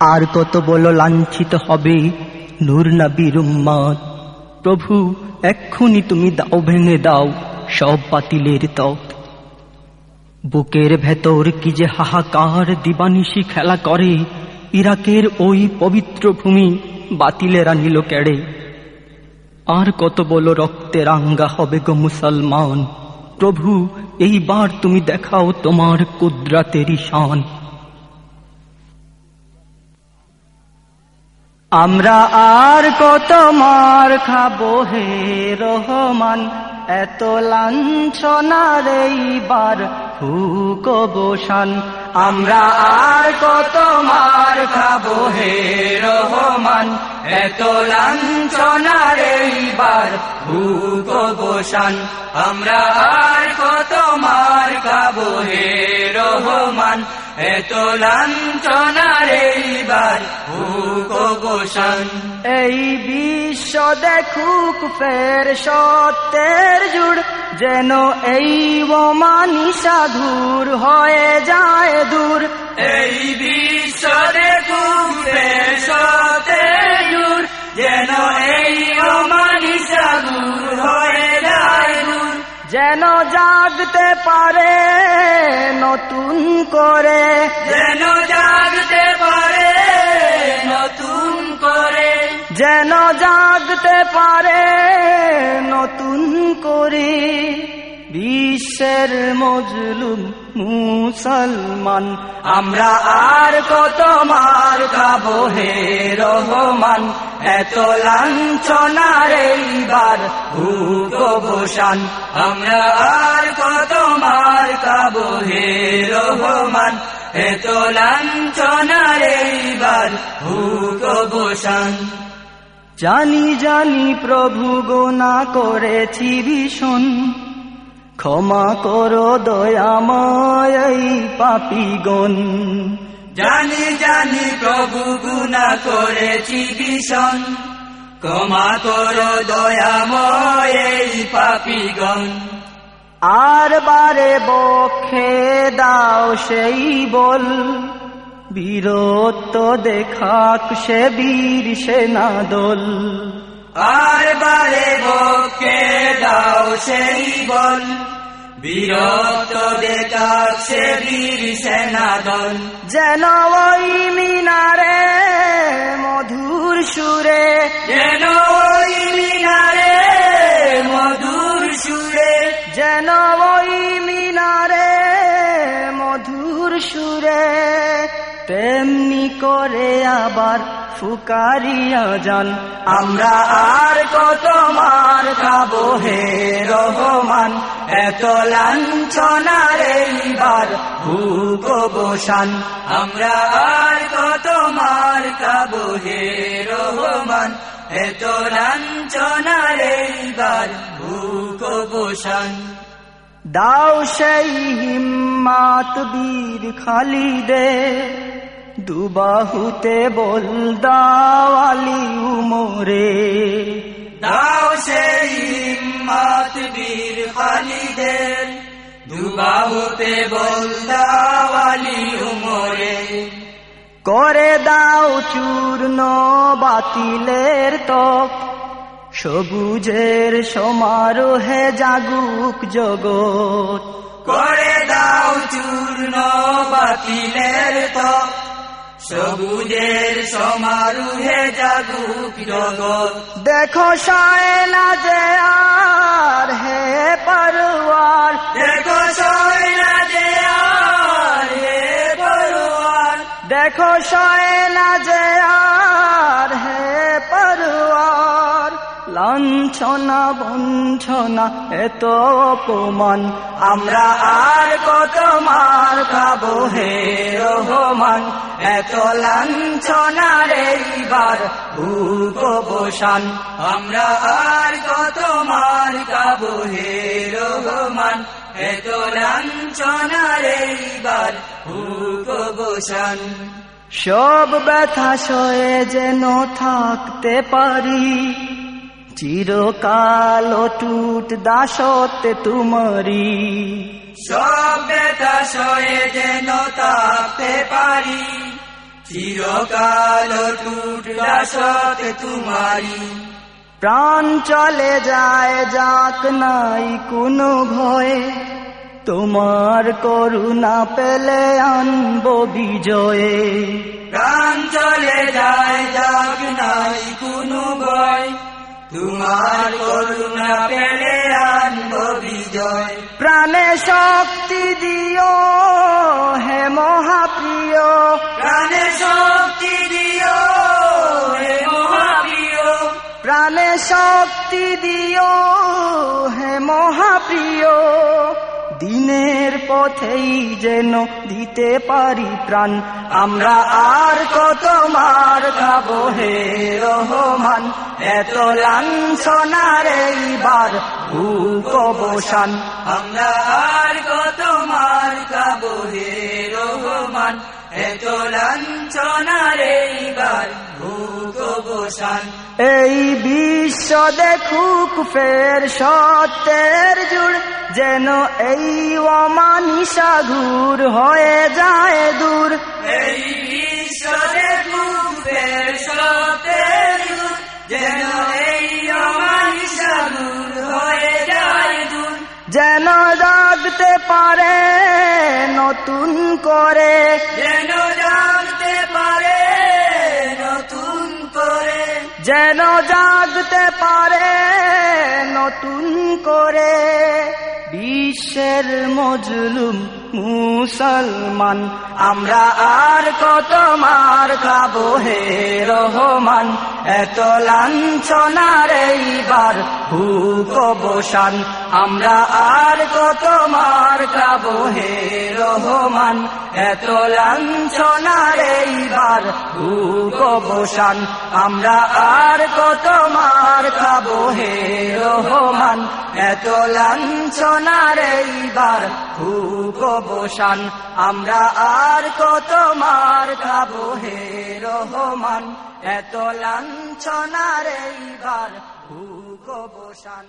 আর কত বল লাঞ্ছিত হবে নূর নবীর উম্মাদ। প্রভু, এক্ষুনি তুমি দাও, ভেঙে দাও সব বাতিলের তপ। বুকের ভেতর কি যে হাহাকার দিবানিশি খেলা করে, ইরাকের ওই পবিত্র ভূমি বাতিলেরা নিল কেড়ে। আর কত বলো রক্তে রাঙ্গা হবে গো মুসলমান। প্রভু, এইবার তুমি দেখাও তোমার কুদরাতেরই শান আমরা আর কত মার খাব হে রহমান? এত লাঞ্ছনার এইবার হুক বসান আমরা আর কত মার খাব হে রহমান? এত লাঞ্ছনার এইবার হুক বসান আমরা আর কত মার খাব হে রহমান এত লাঞ্ছনার এইবার হুক বসান এই বিশ্ব দেখুক ফের সত্যের জুড় যেন এই ওমানি সাধুর হয়ে যায় দূর। এই বিশ্ব দেখুক ফের সত্যের জুড় যেন এই ওমানি সাধুর হয়ে যেন জাগতে পারে নতুন করে। যেন জাগতে পারে নতুন করে। যেন জাগতে পারে নতুন করে। বিশ্বের মজলুম মুসলমান আমরা আর কত মার খাব হে রহমান। এত লাঞ্ছনার এইবার হুক বসান আমরা আর কত মার খাব হে রহমান? এত লাঞ্ছনার এইবার হুক জানি জানি প্রভু গোনা করেছি ভীষণ। ক্ষমা করো দয়াময় পাপিগণ জানি জানি প্রভু গুণা করেছি ভীষণ। ক্ষমা করো দয়াময় এই পাপিগণ। আর বারে বক্ষে দাও সেই বল বীরত্ব দেখাক সে বীর সেনা দল। আর বারে বক্ষে দাও সেই বল বীরত্ব দেখাক সে বীর সেনা দল। যেন ওই মিনারে তেমনি করে আবার ফুকারিয়া যান আমরা আর কত মার খাব হে রহমান। এত লাঞ্ছনার এইবার ভুগ বসান। আমরা আর কত মার খাব হে রহমান। এত লাঞ্ছনার এইবার ভুগ বসান। দাও সেই হিম্মাত বীর খালিদে। দুবাহুতে বল দাওয়ালি উমরে। দাও সেই হিম্মাত বীর খালিদের। দুবাহুতে বল দাওয়ালি উমরে। করে দাও চূর্ণ বাতিলের তপ। সবুজের সমারোহে জাগুক জগৎ। করে দাও চূর্ণ বাতিলের তপ। সবুজের সমারুহে জাগুক জগৎ দেখো সায়না যে আর হে পরওয়ার দেখো সায়না যে আর হে পরওয়ার দেখো সায়না যে আর লাঞ্ছনা বঞ্ছনা এত অপমান। আমরা আর কত মার খাব হে রহমান? এত লাঞ্ছনার এইবার ভূক বসান আমরা আর কত মার খাব হে রহমান? এত লাঞ্ছনার এইবার ভূক বসান সব ব্যথা সয়ে যেন থাকতে পারি। চিরকাল টুট দাসতে তুমরি সব ব্যথা সয়ে যেন থাকতে পারি। চিরকাল টুট লাশত তোমারি প্রাণ চলে যায় যাক নাই কোনো ভয়ে। তোমার করুণা পেলে আনব বিজয়ে। প্রাণ চলে যায় যাক নাই কোনো ভয় তোমার করুণা পেলে আনব বিজয়। প্রাণে শক্তি দিও হে মহাপ্রিয়। প্রাণে শক্তি দিও হে মহাপ্রিয়। প্রাণে শক্তি দিও হে মহাপ্রিয়। দিনের পথেই যেন দিতে পারি প্রাণ। আমরা আর কত এত লাঞ্ছনার এইবার আমরা আর কত মার রহমান? এত লাঞ্ছনার এইবার এই বিশ্ব দেখুক ফের সত্যের জুড়, যেন এই অমানিসা ঘুর হয়ে যায় দূর। এই পারে নতুন করে। যেন জানতে পারে নতুন করে। যেন জাগতে পারে নতুন করে। বিশ্বের মজলুম মুসলমান আমরা আর কত মার খাব হে রহমান। এত লাঞ্ছনার এইবার ভূক বসান আমরা আর কত মার খাব হে রহমান, এত লাঞ্ছনার এইবার ভূক বসান। আমরা আর কত মার খাব হে রহমান, এত লাঞ্ছনার এইবার ভূক বসান। আমরা আর কত মার খাব হে রহমান, এত লাঞ্ছনার এইবার ভূক বসান।